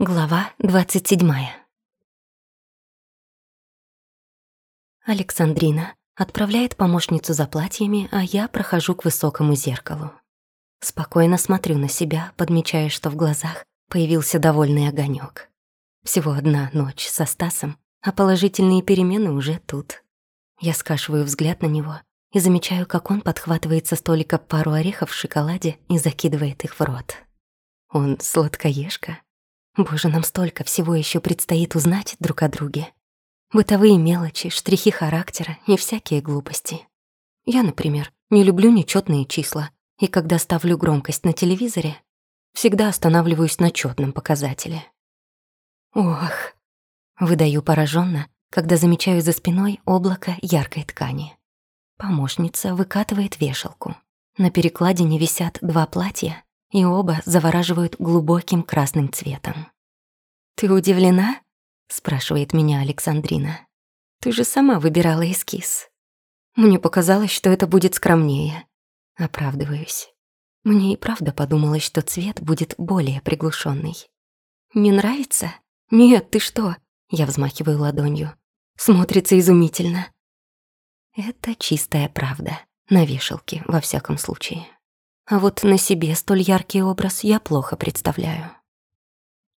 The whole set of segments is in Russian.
Глава 27. Александрина отправляет помощницу за платьями, а я прохожу к высокому зеркалу. Спокойно смотрю на себя, подмечая, что в глазах появился довольный огонек. Всего одна ночь со Стасом, а положительные перемены уже тут. Я скашиваю взгляд на него и замечаю, как он подхватывает со столика пару орехов в шоколаде и закидывает их в рот. Он сладкоежка, Боже, нам столько всего еще предстоит узнать друг о друге. Бытовые мелочи, штрихи характера и всякие глупости. Я, например, не люблю нечетные числа, и когда ставлю громкость на телевизоре, всегда останавливаюсь на четном показателе. Ох, выдаю пораженно, когда замечаю за спиной облако яркой ткани. Помощница выкатывает вешалку. На перекладине висят два платья, и оба завораживают глубоким красным цветом. «Ты удивлена?» — спрашивает меня Александрина. «Ты же сама выбирала эскиз». Мне показалось, что это будет скромнее. Оправдываюсь. Мне и правда подумалось, что цвет будет более приглушенный. «Не нравится?» «Нет, ты что?» Я взмахиваю ладонью. «Смотрится изумительно». Это чистая правда. На вешалке, во всяком случае. А вот на себе столь яркий образ я плохо представляю.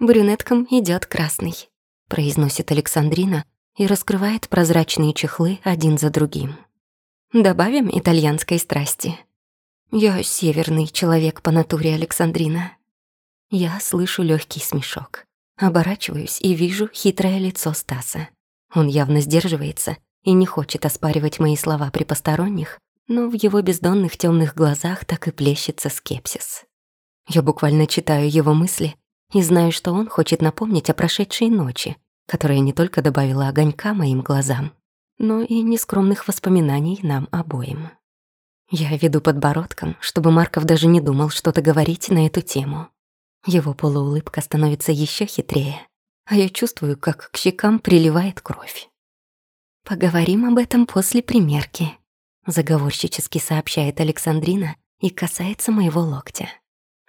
«Брюнеткам идет красный», — произносит Александрина и раскрывает прозрачные чехлы один за другим. «Добавим итальянской страсти». «Я северный человек по натуре, Александрина». Я слышу легкий смешок. Оборачиваюсь и вижу хитрое лицо Стаса. Он явно сдерживается и не хочет оспаривать мои слова при посторонних, но в его бездонных темных глазах так и плещется скепсис. Я буквально читаю его мысли и знаю, что он хочет напомнить о прошедшей ночи, которая не только добавила огонька моим глазам, но и нескромных воспоминаний нам обоим. Я веду подбородком, чтобы Марков даже не думал что-то говорить на эту тему. Его полуулыбка становится еще хитрее, а я чувствую, как к щекам приливает кровь. «Поговорим об этом после примерки», заговорщически сообщает Александрина и касается моего локтя.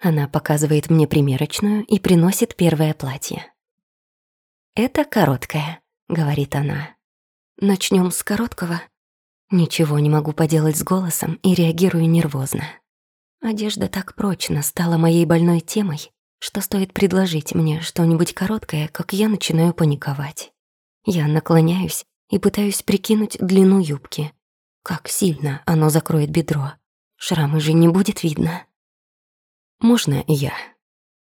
Она показывает мне примерочную и приносит первое платье. «Это короткое», — говорит она. Начнем с короткого». Ничего не могу поделать с голосом и реагирую нервозно. Одежда так прочно стала моей больной темой, что стоит предложить мне что-нибудь короткое, как я начинаю паниковать. Я наклоняюсь и пытаюсь прикинуть длину юбки, как сильно оно закроет бедро. Шрамы же не будет видно. «Можно я?»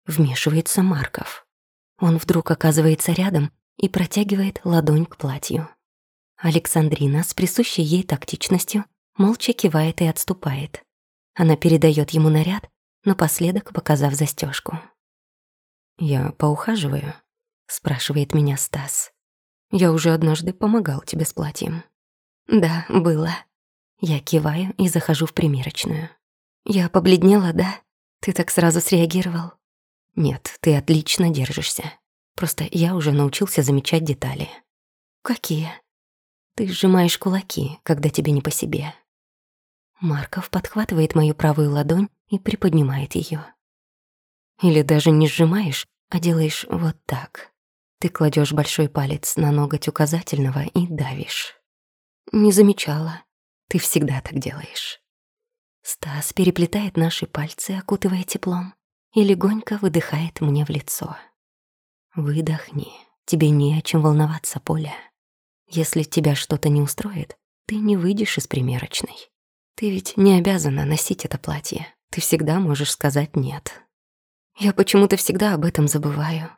Вмешивается Марков. Он вдруг оказывается рядом и протягивает ладонь к платью. Александрина с присущей ей тактичностью молча кивает и отступает. Она передает ему наряд, напоследок показав застежку. «Я поухаживаю?» — спрашивает меня Стас. «Я уже однажды помогал тебе с платьем». «Да, было», я киваю и захожу в примерочную. Я побледнела, да? Ты так сразу среагировал? Нет, ты отлично держишься. Просто я уже научился замечать детали. Какие? Ты сжимаешь кулаки, когда тебе не по себе. Марков подхватывает мою правую ладонь и приподнимает ее. Или даже не сжимаешь, а делаешь вот так. Ты кладешь большой палец на ноготь указательного и давишь. Не замечала. Ты всегда так делаешь. Стас переплетает наши пальцы, окутывая теплом, и легонько выдыхает мне в лицо. Выдохни, тебе не о чем волноваться, Поля. Если тебя что-то не устроит, ты не выйдешь из примерочной. Ты ведь не обязана носить это платье. Ты всегда можешь сказать «нет». Я почему-то всегда об этом забываю.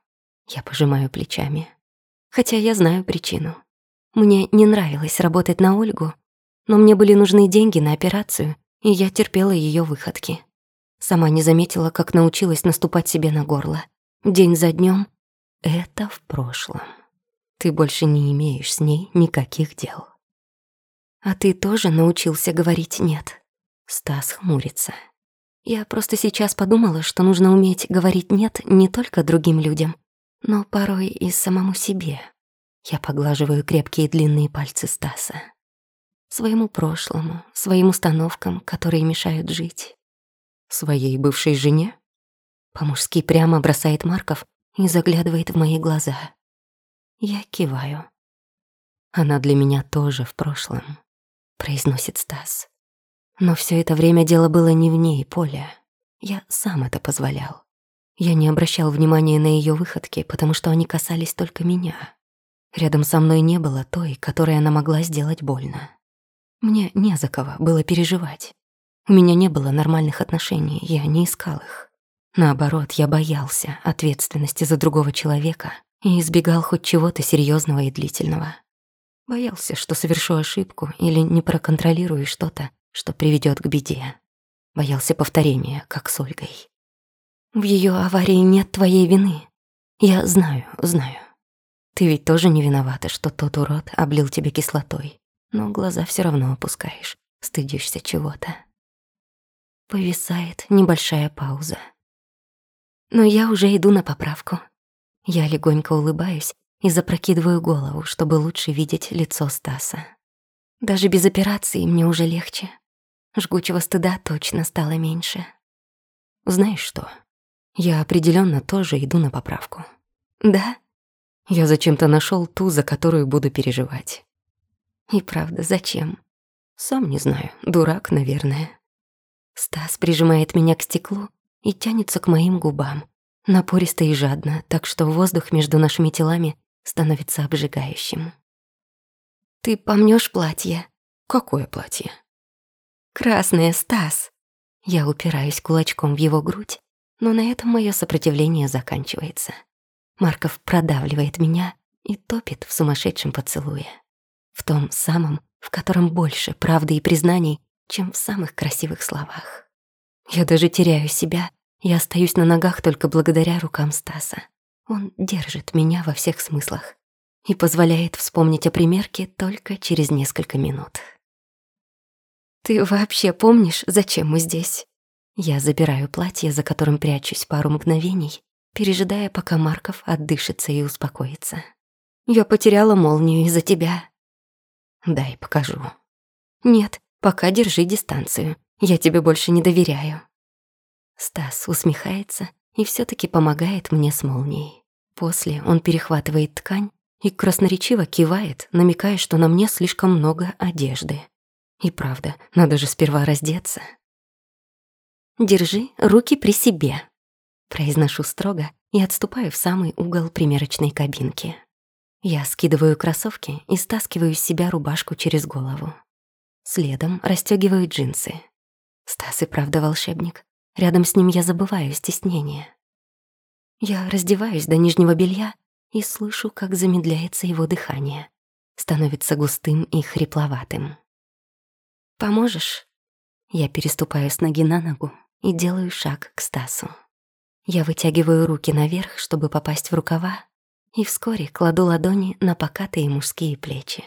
Я пожимаю плечами. Хотя я знаю причину. Мне не нравилось работать на Ольгу, но мне были нужны деньги на операцию, и я терпела ее выходки. Сама не заметила, как научилась наступать себе на горло. День за днем это в прошлом. Ты больше не имеешь с ней никаких дел. А ты тоже научился говорить «нет». Стас хмурится. Я просто сейчас подумала, что нужно уметь говорить «нет» не только другим людям, но порой и самому себе. Я поглаживаю крепкие длинные пальцы Стаса своему прошлому, своим установкам, которые мешают жить. Своей бывшей жене? По-мужски прямо бросает Марков, и заглядывает в мои глаза. Я киваю. Она для меня тоже в прошлом, произносит Стас. Но все это время дело было не в ней, Поля. Я сам это позволял. Я не обращал внимания на ее выходки, потому что они касались только меня. Рядом со мной не было той, которой она могла сделать больно. Мне не за кого было переживать. У меня не было нормальных отношений, я не искал их. Наоборот, я боялся ответственности за другого человека и избегал хоть чего-то серьезного и длительного. Боялся, что совершу ошибку или не проконтролирую что-то, что приведет к беде. Боялся повторения, как с Ольгой. В ее аварии нет твоей вины. Я знаю, знаю. Ты ведь тоже не виновата, что тот урод облил тебя кислотой, но глаза все равно опускаешь, стыдишься чего-то. Повисает небольшая пауза. Но я уже иду на поправку. Я легонько улыбаюсь и запрокидываю голову, чтобы лучше видеть лицо Стаса. Даже без операции мне уже легче. Жгучего стыда точно стало меньше. Знаешь что? Я определенно тоже иду на поправку. Да? Я зачем-то нашел ту, за которую буду переживать. И правда, зачем? Сам не знаю, дурак, наверное. Стас прижимает меня к стеклу и тянется к моим губам, напористо и жадно, так что воздух между нашими телами становится обжигающим. «Ты помнешь платье?» «Какое платье?» «Красное, Стас!» Я упираюсь кулачком в его грудь, но на этом мое сопротивление заканчивается. Марков продавливает меня и топит в сумасшедшем поцелуе. В том самом, в котором больше правды и признаний, чем в самых красивых словах. Я даже теряю себя и остаюсь на ногах только благодаря рукам Стаса. Он держит меня во всех смыслах и позволяет вспомнить о примерке только через несколько минут. «Ты вообще помнишь, зачем мы здесь?» Я забираю платье, за которым прячусь пару мгновений, пережидая, пока Марков отдышится и успокоится. «Я потеряла молнию из-за тебя». «Дай покажу». «Нет, пока держи дистанцию. Я тебе больше не доверяю». Стас усмехается и все таки помогает мне с молнией. После он перехватывает ткань и красноречиво кивает, намекая, что на мне слишком много одежды. И правда, надо же сперва раздеться. «Держи руки при себе», — произношу строго и отступаю в самый угол примерочной кабинки. Я скидываю кроссовки и стаскиваю с себя рубашку через голову. Следом расстёгиваю джинсы. Стас и правда волшебник. Рядом с ним я забываю стеснение. Я раздеваюсь до нижнего белья и слышу, как замедляется его дыхание. Становится густым и хрипловатым. «Поможешь?» Я переступаю с ноги на ногу и делаю шаг к Стасу. Я вытягиваю руки наверх, чтобы попасть в рукава, и вскоре кладу ладони на покатые мужские плечи.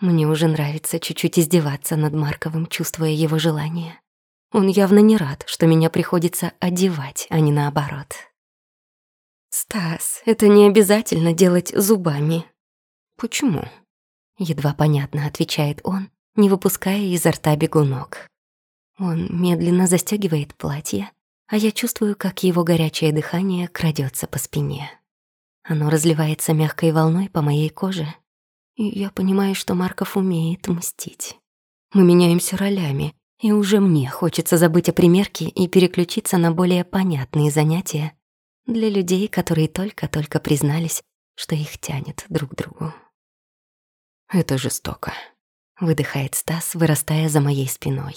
Мне уже нравится чуть-чуть издеваться над Марковым, чувствуя его желание. Он явно не рад, что меня приходится одевать, а не наоборот. «Стас, это не обязательно делать зубами». «Почему?» Едва понятно, отвечает он, не выпуская изо рта бегунок. Он медленно застегивает платье, а я чувствую, как его горячее дыхание крадется по спине. Оно разливается мягкой волной по моей коже, и я понимаю, что Марков умеет мстить. Мы меняемся ролями, и уже мне хочется забыть о примерке и переключиться на более понятные занятия для людей, которые только-только признались, что их тянет друг к другу. «Это жестоко», — выдыхает Стас, вырастая за моей спиной.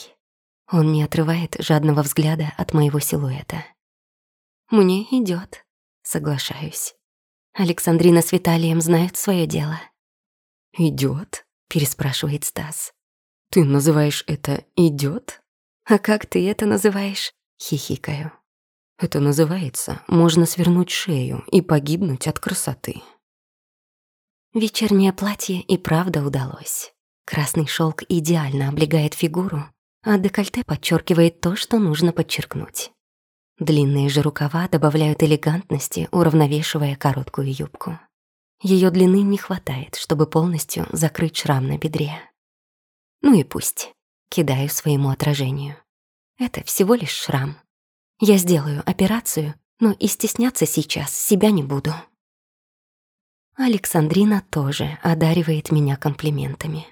Он не отрывает жадного взгляда от моего силуэта. «Мне идет, соглашаюсь. Александрина с Виталием знают свое дело». Идет? переспрашивает Стас. «Ты называешь это идет? А как ты это называешь?» — хихикаю. «Это называется «можно свернуть шею и погибнуть от красоты». Вечернее платье и правда удалось. Красный шелк идеально облегает фигуру, а декольте подчеркивает то, что нужно подчеркнуть. Длинные же рукава добавляют элегантности, уравновешивая короткую юбку. Ее длины не хватает, чтобы полностью закрыть шрам на бедре. Ну и пусть. Кидаю своему отражению. Это всего лишь шрам. Я сделаю операцию, но и стесняться сейчас себя не буду. Александрина тоже одаривает меня комплиментами.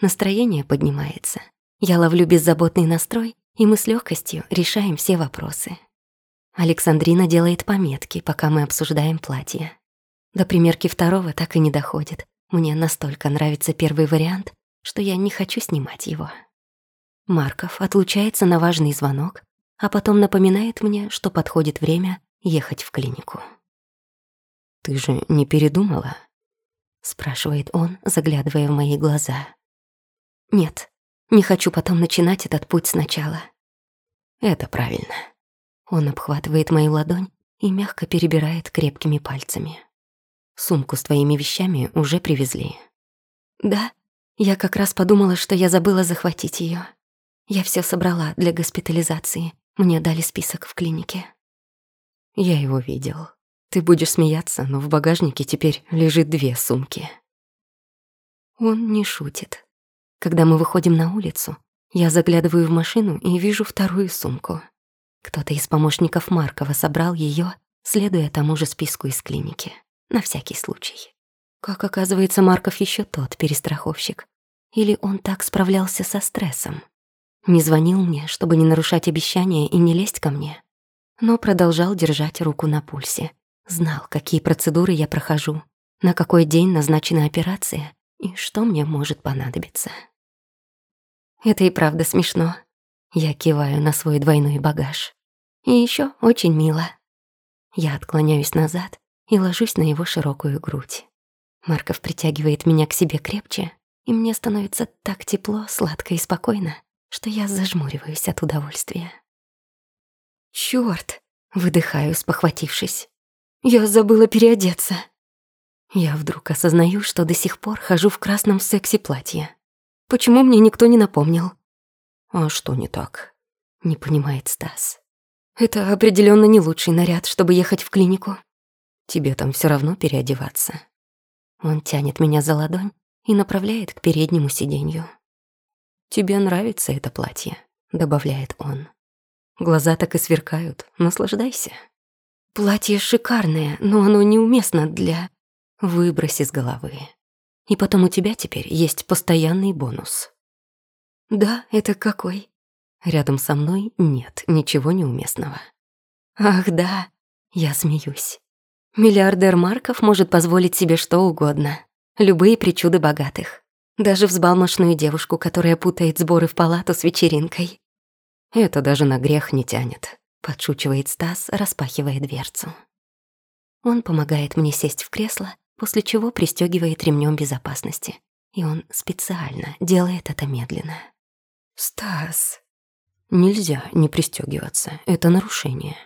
Настроение поднимается. Я ловлю беззаботный настрой, и мы с легкостью решаем все вопросы. Александрина делает пометки, пока мы обсуждаем платье. До примерки второго так и не доходит. Мне настолько нравится первый вариант, что я не хочу снимать его. Марков отлучается на важный звонок, а потом напоминает мне, что подходит время ехать в клинику. «Ты же не передумала?» — спрашивает он, заглядывая в мои глаза. «Нет, не хочу потом начинать этот путь сначала». «Это правильно». Он обхватывает мою ладонь и мягко перебирает крепкими пальцами. «Сумку с твоими вещами уже привезли». «Да, я как раз подумала, что я забыла захватить ее. Я все собрала для госпитализации. Мне дали список в клинике». «Я его видел», ты будешь смеяться, но в багажнике теперь лежит две сумки. Он не шутит. Когда мы выходим на улицу, я заглядываю в машину и вижу вторую сумку. Кто-то из помощников Маркова собрал ее, следуя тому же списку из клиники. На всякий случай. Как оказывается, Марков еще тот перестраховщик. Или он так справлялся со стрессом. Не звонил мне, чтобы не нарушать обещания и не лезть ко мне, но продолжал держать руку на пульсе. Знал, какие процедуры я прохожу, на какой день назначена операция и что мне может понадобиться. Это и правда смешно. Я киваю на свой двойной багаж. И еще очень мило. Я отклоняюсь назад и ложусь на его широкую грудь. Марков притягивает меня к себе крепче, и мне становится так тепло, сладко и спокойно, что я зажмуриваюсь от удовольствия. «Чёрт!» — выдыхаю, спохватившись. Я забыла переодеться. Я вдруг осознаю, что до сих пор хожу в красном секси-платье. Почему мне никто не напомнил? А что не так? Не понимает Стас. Это определенно не лучший наряд, чтобы ехать в клинику. Тебе там все равно переодеваться. Он тянет меня за ладонь и направляет к переднему сиденью. «Тебе нравится это платье», — добавляет он. «Глаза так и сверкают, наслаждайся». Платье шикарное, но оно неуместно для... Выбрось из головы. И потом у тебя теперь есть постоянный бонус. Да, это какой? Рядом со мной нет ничего неуместного. Ах, да, я смеюсь. Миллиардер Марков может позволить себе что угодно. Любые причуды богатых. Даже взбалмошную девушку, которая путает сборы в палату с вечеринкой. Это даже на грех не тянет подшучивает Стас, распахивая дверцу. Он помогает мне сесть в кресло, после чего пристегивает ремнем безопасности. И он специально делает это медленно. «Стас, нельзя не пристегиваться, это нарушение».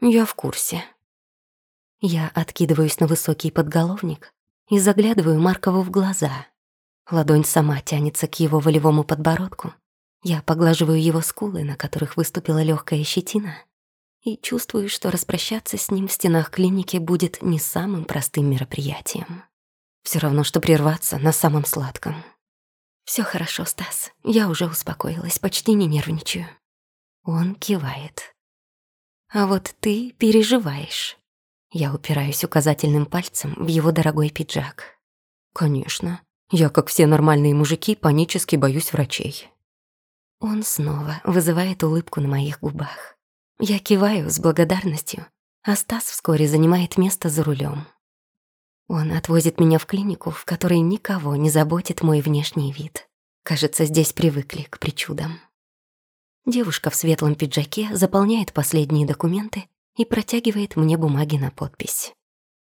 «Я в курсе». Я откидываюсь на высокий подголовник и заглядываю Маркову в глаза. Ладонь сама тянется к его волевому подбородку, я поглаживаю его скулы, на которых выступила легкая щетина, и чувствую, что распрощаться с ним в стенах клиники будет не самым простым мероприятием. Все равно, что прерваться на самом сладком. Все хорошо, Стас. Я уже успокоилась, почти не нервничаю. Он кивает. А вот ты переживаешь. Я упираюсь указательным пальцем в его дорогой пиджак. Конечно. Я, как все нормальные мужики, панически боюсь врачей. Он снова вызывает улыбку на моих губах. Я киваю с благодарностью, а Стас вскоре занимает место за рулем. Он отвозит меня в клинику, в которой никого не заботит мой внешний вид. Кажется, здесь привыкли к причудам. Девушка в светлом пиджаке заполняет последние документы и протягивает мне бумаги на подпись.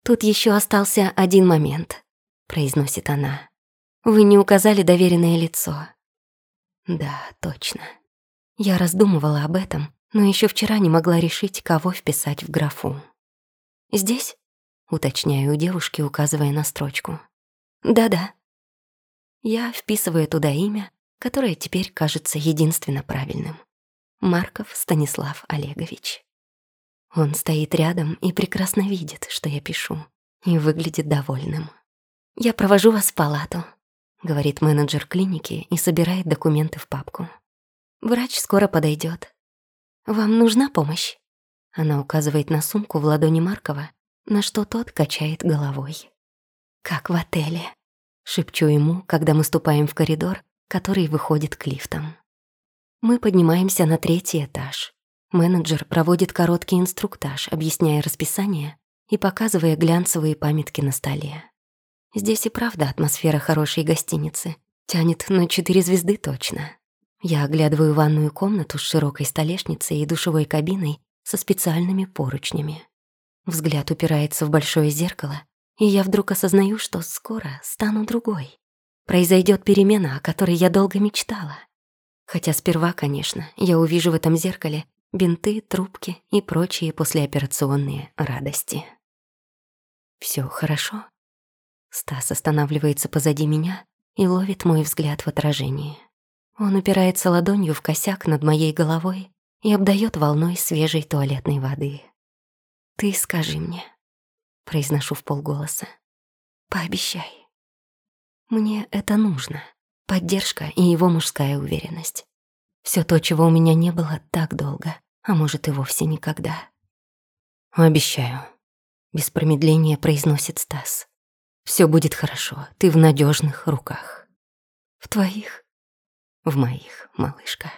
«Тут еще остался один момент», — произносит она. «Вы не указали доверенное лицо. Да, точно. Я раздумывала об этом, но еще вчера не могла решить, кого вписать в графу. «Здесь?» — уточняю у девушки, указывая на строчку. «Да-да». Я вписываю туда имя, которое теперь кажется единственно правильным. Марков Станислав Олегович. Он стоит рядом и прекрасно видит, что я пишу, и выглядит довольным. «Я провожу вас в палату», говорит менеджер клиники и собирает документы в папку. Врач скоро подойдет. Вам нужна помощь? Она указывает на сумку в ладони Маркова, на что тот качает головой. «Как в отеле», — шепчу ему, когда мы ступаем в коридор, который выходит к лифтам. Мы поднимаемся на третий этаж. Менеджер проводит короткий инструктаж, объясняя расписание и показывая глянцевые памятки на столе. Здесь и правда атмосфера хорошей гостиницы. Тянет на четыре звезды точно. Я оглядываю ванную комнату с широкой столешницей и душевой кабиной со специальными поручнями. Взгляд упирается в большое зеркало, и я вдруг осознаю, что скоро стану другой. Произойдет перемена, о которой я долго мечтала. Хотя сперва, конечно, я увижу в этом зеркале бинты, трубки и прочие послеоперационные радости. Все хорошо?» Стас останавливается позади меня и ловит мой взгляд в отражении. Он упирается ладонью в косяк над моей головой и обдает волной свежей туалетной воды. «Ты скажи мне», — произношу в полголоса, — «пообещай». Мне это нужно. Поддержка и его мужская уверенность. Все то, чего у меня не было так долго, а может и вовсе никогда. «Обещаю», — без промедления произносит Стас. Все будет хорошо, ты в надежных руках. В твоих, в моих, малышка.